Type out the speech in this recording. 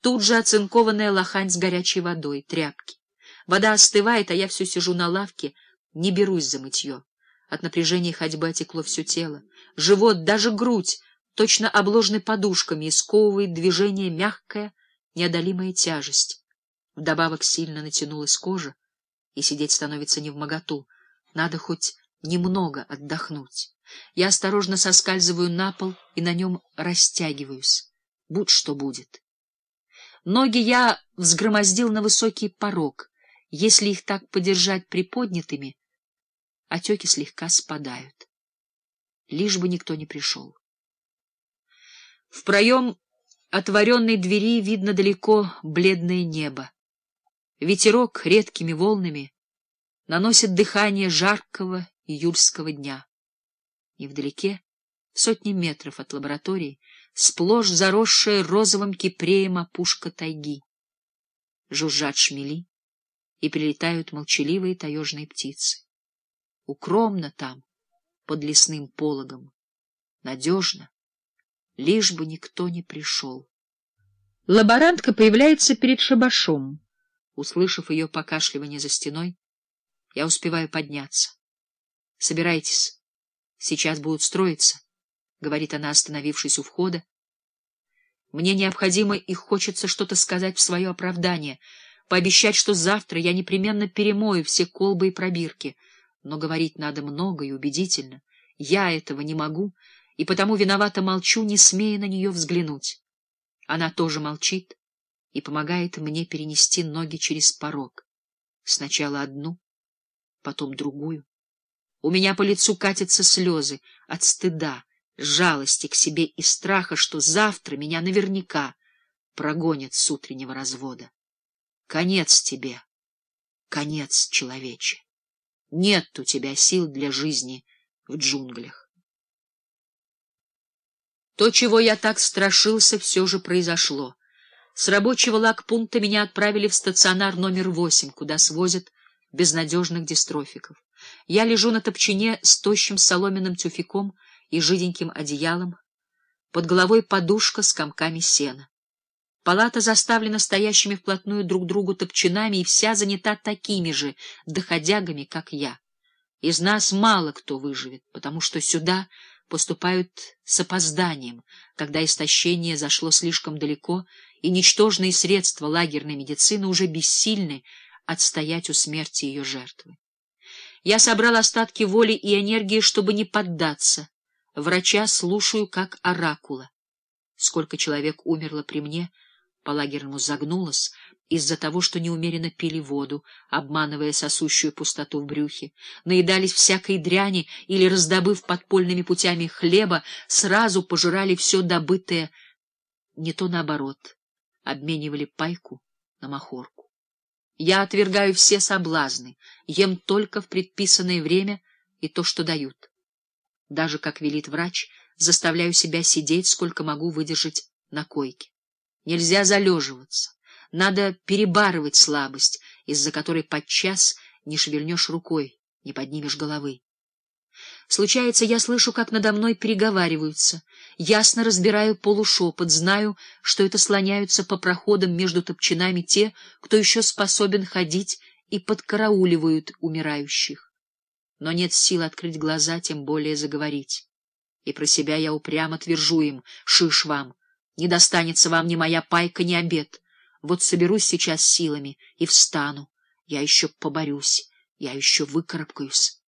Тут же оцинкованная лохань с горячей водой, тряпки. Вода остывает, а я все сижу на лавке, не берусь за мытье. От напряжения ходьбы отекло все тело. Живот, даже грудь, точно обложены подушками, и сковывает движение мягкая, неодолимая тяжесть. Вдобавок сильно натянулась кожа, и сидеть становится невмоготу. Надо хоть немного отдохнуть. Я осторожно соскальзываю на пол и на нем растягиваюсь. Будь что будет. Ноги я взгромоздил на высокий порог. Если их так подержать приподнятыми, отеки слегка спадают. Лишь бы никто не пришел. В проем отворенной двери видно далеко бледное небо. Ветерок редкими волнами наносит дыхание жаркого июльского дня. И вдалеке, в сотни метров от лаборатории, сплошь заросшая розовым кипреем опушка тайги. Жужжат шмели, и прилетают молчаливые таежные птицы. Укромно там, под лесным пологом, надежно, лишь бы никто не пришел. Лаборантка появляется перед шабашом. Услышав ее покашливание за стеной, я успеваю подняться. — Собирайтесь, сейчас будут строиться. — говорит она, остановившись у входа. Мне необходимо и хочется что-то сказать в свое оправдание, пообещать, что завтра я непременно перемою все колбы и пробирки. Но говорить надо много и убедительно. Я этого не могу, и потому виновато молчу, не смея на нее взглянуть. Она тоже молчит и помогает мне перенести ноги через порог. Сначала одну, потом другую. У меня по лицу катятся слезы от стыда, жалости к себе и страха, что завтра меня наверняка прогонят с утреннего развода. Конец тебе, конец, человече. Нет у тебя сил для жизни в джунглях. То, чего я так страшился, все же произошло. С рабочего лагпункта меня отправили в стационар номер восемь, куда свозят безнадежных дистрофиков. Я лежу на топчине с тощим соломенным тюфяком, и жиденьким одеялом, под головой подушка с комками сена. Палата заставлена стоящими вплотную друг к другу топчинами и вся занята такими же доходягами, как я. Из нас мало кто выживет, потому что сюда поступают с опозданием, когда истощение зашло слишком далеко, и ничтожные средства лагерной медицины уже бессильны отстоять у смерти ее жертвы. Я собрал остатки воли и энергии, чтобы не поддаться, Врача слушаю как оракула. Сколько человек умерло при мне, по-лагерному загнулось, из-за того, что неумеренно пили воду, обманывая сосущую пустоту в брюхе, наедались всякой дряни или, раздобыв подпольными путями хлеба, сразу пожирали все добытое, не то наоборот, обменивали пайку на махорку. Я отвергаю все соблазны, ем только в предписанное время и то, что дают даже, как велит врач, заставляю себя сидеть, сколько могу выдержать на койке. Нельзя залеживаться, надо перебарывать слабость, из-за которой подчас не шевельнешь рукой, не поднимешь головы. Случается, я слышу, как надо мной переговариваются, ясно разбираю полушепот, знаю, что это слоняются по проходам между топчинами те, кто еще способен ходить и подкарауливают умирающих но нет сил открыть глаза, тем более заговорить. И про себя я упрямо твержу им, шиш вам, не достанется вам ни моя пайка, ни обед. Вот соберусь сейчас силами и встану, я еще поборюсь, я еще выкарабкаюсь.